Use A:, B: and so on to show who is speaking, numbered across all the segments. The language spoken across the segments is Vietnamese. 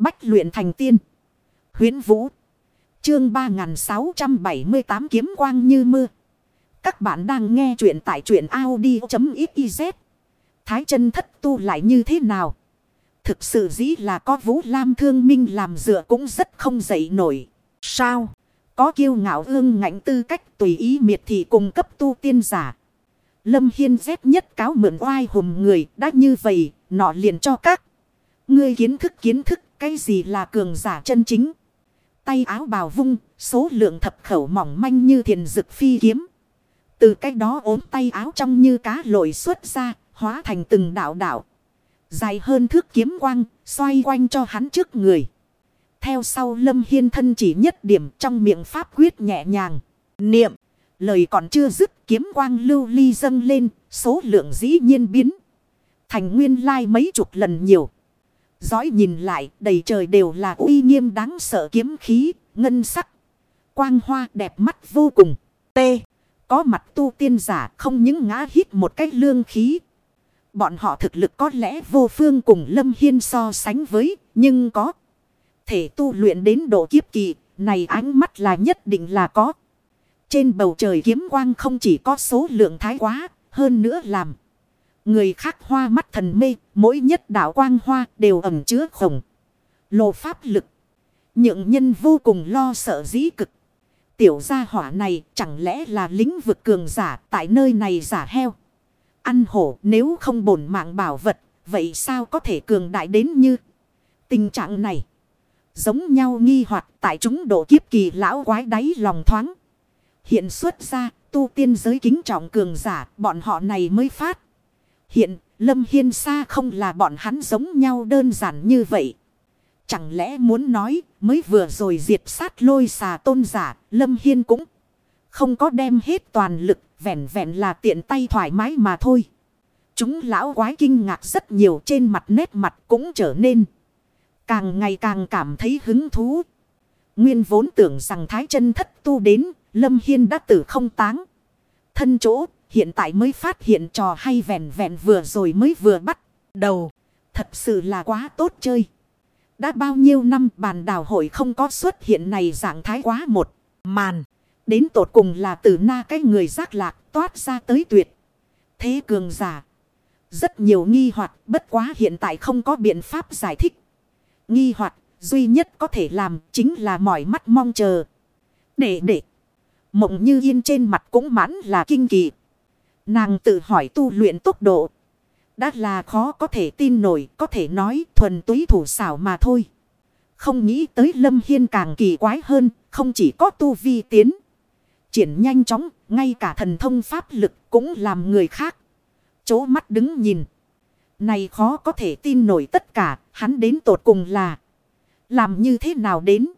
A: Bách luyện thành tiên. Huyến Vũ. Chương 3678 kiếm quang như mưa. Các bạn đang nghe truyện tại truyện Audi.xyz. Thái chân thất tu lại như thế nào? Thực sự dĩ là có Vũ Lam thương minh làm dựa cũng rất không dậy nổi. Sao? Có kiêu ngạo ương ngạnh tư cách tùy ý miệt thị cùng cấp tu tiên giả. Lâm Hiên dép nhất cáo mượn oai hùm người đã như vậy, nọ liền cho các. Ngươi kiến thức kiến thức cái gì là cường giả chân chính. Tay áo bào vung, số lượng thập khẩu mỏng manh như thiền dực phi kiếm. Từ cái đó ốm tay áo trong như cá lội xuất ra, hóa thành từng đạo đạo. Dài hơn thước kiếm quang, xoay quanh cho hắn trước người. Theo sau lâm hiên thân chỉ nhất điểm trong miệng pháp quyết nhẹ nhàng. Niệm, lời còn chưa dứt kiếm quang lưu ly dâng lên, số lượng dĩ nhiên biến. Thành nguyên lai mấy chục lần nhiều. Dõi nhìn lại, đầy trời đều là uy nghiêm đáng sợ kiếm khí, ngân sắc. Quang hoa đẹp mắt vô cùng. T. Có mặt tu tiên giả không những ngã hít một cách lương khí. Bọn họ thực lực có lẽ vô phương cùng Lâm Hiên so sánh với, nhưng có. Thể tu luyện đến độ kiếp kỳ, này ánh mắt là nhất định là có. Trên bầu trời kiếm quang không chỉ có số lượng thái quá, hơn nữa làm. Người khác hoa mắt thần mê, mỗi nhất đạo quang hoa đều ẩm chứa khổng. Lộ pháp lực. Nhượng nhân vô cùng lo sợ dĩ cực. Tiểu gia hỏa này chẳng lẽ là lĩnh vực cường giả tại nơi này giả heo. Ăn hổ nếu không bổn mạng bảo vật, vậy sao có thể cường đại đến như tình trạng này. Giống nhau nghi hoặc tại chúng độ kiếp kỳ lão quái đáy lòng thoáng. Hiện xuất ra tu tiên giới kính trọng cường giả bọn họ này mới phát. Hiện, Lâm Hiên Sa không là bọn hắn giống nhau đơn giản như vậy. Chẳng lẽ muốn nói, mới vừa rồi diệt sát lôi xà tôn giả, Lâm Hiên cũng không có đem hết toàn lực, vẹn vẹn là tiện tay thoải mái mà thôi. Chúng lão quái kinh ngạc rất nhiều trên mặt nét mặt cũng trở nên càng ngày càng cảm thấy hứng thú. Nguyên vốn tưởng rằng thái chân thất tu đến, Lâm Hiên đã tử không táng. Thân chỗ Hiện tại mới phát hiện trò hay vẹn vẹn vừa rồi mới vừa bắt đầu. Thật sự là quá tốt chơi. Đã bao nhiêu năm bàn đào hội không có xuất hiện này dạng thái quá một màn. Đến tột cùng là từ na cái người giác lạc toát ra tới tuyệt. Thế cường giả. Rất nhiều nghi hoặc bất quá hiện tại không có biện pháp giải thích. Nghi hoặc duy nhất có thể làm chính là mỏi mắt mong chờ. Để để. Mộng như yên trên mặt cũng mãn là kinh kỳ. Nàng tự hỏi tu luyện tốc độ. Đã là khó có thể tin nổi, có thể nói thuần túy thủ xảo mà thôi. Không nghĩ tới Lâm Hiên càng kỳ quái hơn, không chỉ có tu vi tiến. Triển nhanh chóng, ngay cả thần thông pháp lực cũng làm người khác. Chố mắt đứng nhìn. Này khó có thể tin nổi tất cả, hắn đến tột cùng là. Làm như thế nào đến?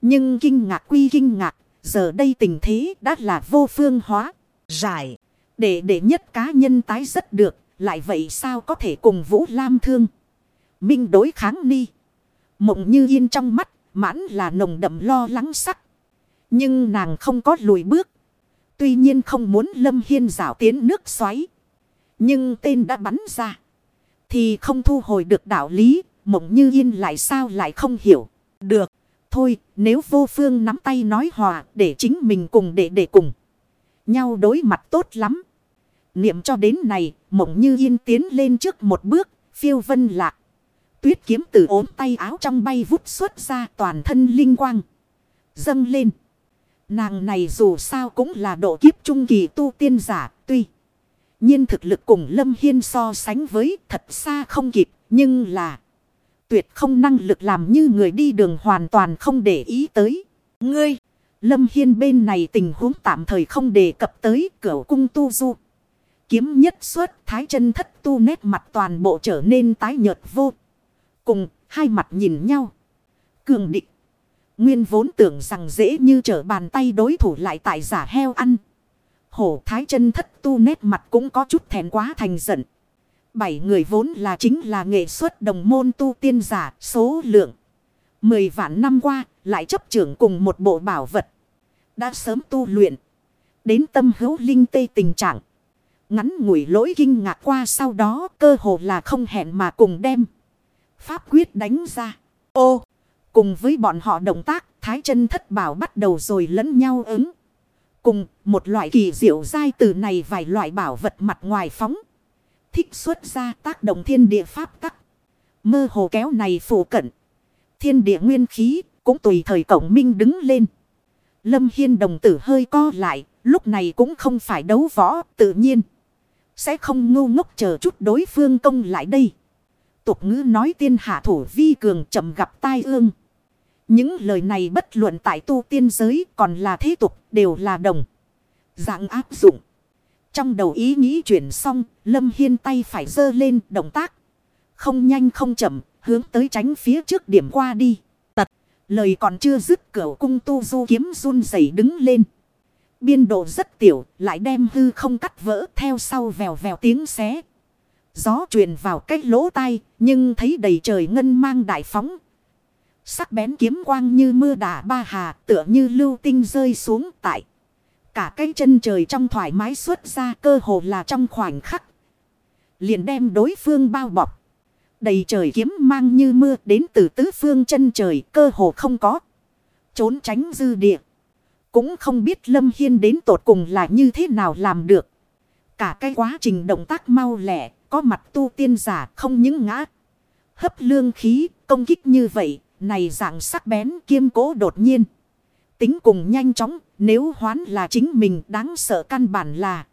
A: Nhưng kinh ngạc quy kinh ngạc, giờ đây tình thế đã là vô phương hóa, giải. Để để nhất cá nhân tái rất được, lại vậy sao có thể cùng Vũ Lam thương. Minh đối kháng ni. Mộng như yên trong mắt, mãn là nồng đậm lo lắng sắc. Nhưng nàng không có lùi bước. Tuy nhiên không muốn Lâm Hiên rảo tiến nước xoáy. Nhưng tên đã bắn ra. Thì không thu hồi được đạo lý. Mộng như yên lại sao lại không hiểu. Được. Thôi nếu vô phương nắm tay nói hòa để chính mình cùng để để cùng. Nhau đối mặt tốt lắm. Niệm cho đến này, mộng như yên tiến lên trước một bước, phiêu vân lạc. Tuyết kiếm từ ốm tay áo trong bay vút xuất ra toàn thân linh quang. Dâng lên. Nàng này dù sao cũng là độ kiếp trung kỳ tu tiên giả, tuy. nhiên thực lực cùng Lâm Hiên so sánh với thật xa không kịp, nhưng là tuyệt không năng lực làm như người đi đường hoàn toàn không để ý tới. Ngươi, Lâm Hiên bên này tình huống tạm thời không đề cập tới cửa cung tu du. Kiếm nhất xuất, thái chân thất tu, nét mặt toàn bộ trở nên tái nhợt vô. Cùng, hai mặt nhìn nhau. Cường định. Nguyên vốn tưởng rằng dễ như trở bàn tay đối thủ lại tại giả heo ăn. Hổ thái chân thất tu, nét mặt cũng có chút thèn quá thành giận. Bảy người vốn là chính là nghệ xuất đồng môn tu tiên giả, số lượng. Mười vạn năm qua lại chấp trưởng cùng một bộ bảo vật. Đã sớm tu luyện. Đến tâm hữu linh tê tình trạng. Ngắn ngủi lỗi kinh ngạc qua sau đó cơ hồ là không hẹn mà cùng đem. Pháp quyết đánh ra. Ô! Cùng với bọn họ động tác, thái chân thất bảo bắt đầu rồi lẫn nhau ứng. Cùng một loại kỳ diệu dai từ này vài loại bảo vật mặt ngoài phóng. Thích xuất ra tác động thiên địa pháp tắc. Mơ hồ kéo này phổ cận. Thiên địa nguyên khí cũng tùy thời cổng minh đứng lên. Lâm Hiên đồng tử hơi co lại. Lúc này cũng không phải đấu võ tự nhiên. Sẽ không ngu ngốc chờ chút đối phương công lại đây. Tục ngữ nói tiên hạ thủ vi cường chậm gặp tai ương. Những lời này bất luận tại tu tiên giới còn là thế tục đều là đồng. Dạng áp dụng. Trong đầu ý nghĩ chuyển xong, Lâm Hiên tay phải dơ lên động tác. Không nhanh không chậm, hướng tới tránh phía trước điểm qua đi. Lời còn chưa dứt cửa cung tu du kiếm run rẩy đứng lên. Biên độ rất tiểu, lại đem hư không cắt vỡ theo sau vèo vèo tiếng xé. Gió truyền vào cách lỗ tai, nhưng thấy đầy trời ngân mang đại phóng. Sắc bén kiếm quang như mưa đà ba hà, tựa như lưu tinh rơi xuống tại. Cả cái chân trời trong thoải mái xuất ra cơ hồ là trong khoảnh khắc. Liền đem đối phương bao bọc. Đầy trời kiếm mang như mưa đến từ tứ phương chân trời cơ hồ không có. Trốn tránh dư địa. Cũng không biết Lâm Hiên đến tột cùng là như thế nào làm được. Cả cái quá trình động tác mau lẻ, có mặt tu tiên giả không những ngã. Hấp lương khí, công kích như vậy, này dạng sắc bén kiêm cố đột nhiên. Tính cùng nhanh chóng, nếu hoán là chính mình đáng sợ căn bản là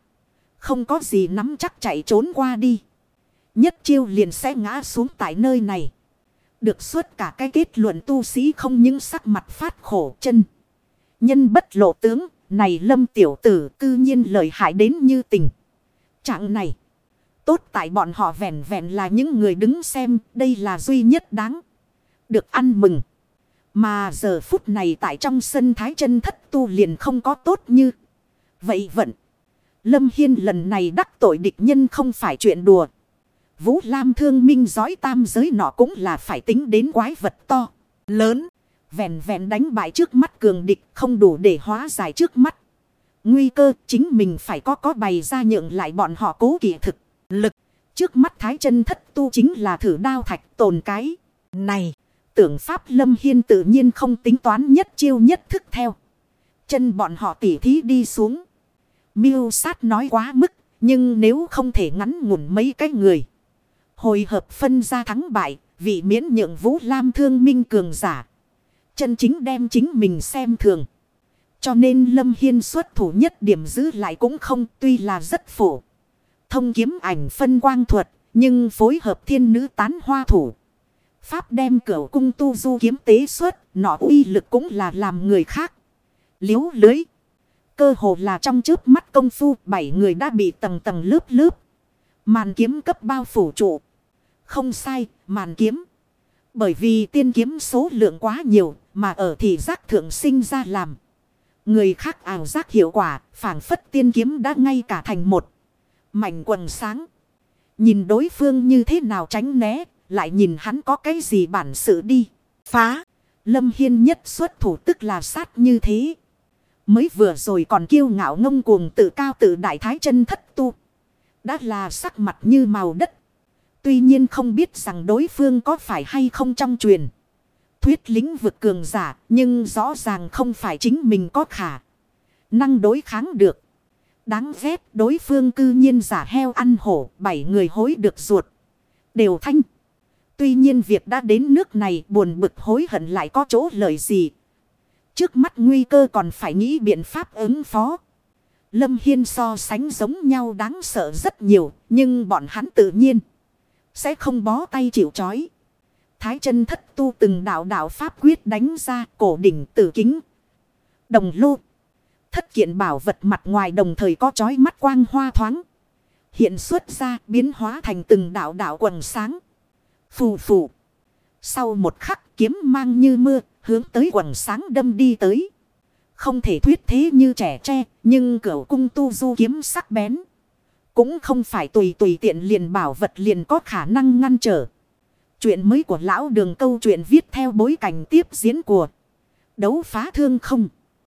A: không có gì nắm chắc chạy trốn qua đi. Nhất chiêu liền sẽ ngã xuống tại nơi này. Được suốt cả cái kết luận tu sĩ không những sắc mặt phát khổ chân. Nhân bất lộ tướng, này lâm tiểu tử cư nhiên lợi hại đến như tình. Trạng này, tốt tại bọn họ vẹn vẹn là những người đứng xem, đây là duy nhất đáng. Được ăn mừng. Mà giờ phút này tại trong sân thái chân thất tu liền không có tốt như. Vậy vận. Lâm Hiên lần này đắc tội địch nhân không phải chuyện đùa. Vũ Lam thương minh giói tam giới nọ cũng là phải tính đến quái vật to, lớn. Vẹn vẹn đánh bại trước mắt cường địch không đủ để hóa giải trước mắt. Nguy cơ chính mình phải có có bày ra nhượng lại bọn họ cố kỳ thực, lực. Trước mắt thái chân thất tu chính là thử đao thạch tồn cái. Này, tưởng pháp lâm hiên tự nhiên không tính toán nhất chiêu nhất thức theo. Chân bọn họ tỉ thí đi xuống. Miêu sát nói quá mức, nhưng nếu không thể ngắn ngủn mấy cái người. Hồi hợp phân ra thắng bại, vị miễn nhượng vũ lam thương minh cường giả. Chân chính đem chính mình xem thường. Cho nên Lâm Hiên xuất thủ nhất điểm giữ lại cũng không tuy là rất phổ. Thông kiếm ảnh phân quang thuật, nhưng phối hợp thiên nữ tán hoa thủ. Pháp đem cửa cung tu du kiếm tế xuất, nọ uy lực cũng là làm người khác. Liếu lưới. Cơ hồ là trong trước mắt công phu, bảy người đã bị tầng tầng lớp lớp. Màn kiếm cấp bao phủ trụ. Không sai, màn kiếm. Bởi vì tiên kiếm số lượng quá nhiều, mà ở thị giác thượng sinh ra làm. Người khác ảo giác hiệu quả, phản phất tiên kiếm đã ngay cả thành một. Mảnh quần sáng. Nhìn đối phương như thế nào tránh né, lại nhìn hắn có cái gì bản sự đi. Phá. Lâm Hiên nhất xuất thủ tức là sát như thế. Mới vừa rồi còn kiêu ngạo ngông cuồng tự cao tự đại thái chân thất tu. Đã là sắc mặt như màu đất. Tuy nhiên không biết rằng đối phương có phải hay không trong truyền. Thuyết lính vực cường giả, nhưng rõ ràng không phải chính mình có khả. Năng đối kháng được. Đáng ghét, đối phương cư nhiên giả heo ăn hổ, bảy người hối được ruột. Đều thanh. Tuy nhiên việc đã đến nước này buồn bực hối hận lại có chỗ lời gì. Trước mắt nguy cơ còn phải nghĩ biện pháp ứng phó. Lâm Hiên so sánh giống nhau đáng sợ rất nhiều, nhưng bọn hắn tự nhiên sẽ không bó tay chịu chói. Thái chân thất tu từng đạo đạo pháp quyết đánh ra cổ đỉnh tử kính. Đồng lô. Thất kiện bảo vật mặt ngoài đồng thời có chói mắt quang hoa thoáng. Hiện xuất ra biến hóa thành từng đạo đạo quần sáng. Phù phù. Sau một khắc kiếm mang như mưa, hướng tới quần sáng đâm đi tới. Không thể thuyết thế như trẻ tre, nhưng cửa cung tu du kiếm sắc bén. Cũng không phải tùy tùy tiện liền bảo vật liền có khả năng ngăn trở. Chuyện mới của lão đường câu chuyện viết theo bối cảnh tiếp diễn của đấu phá thương không.